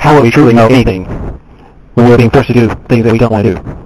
how will we truly know anything when we're being forced to do things that we don't want to do?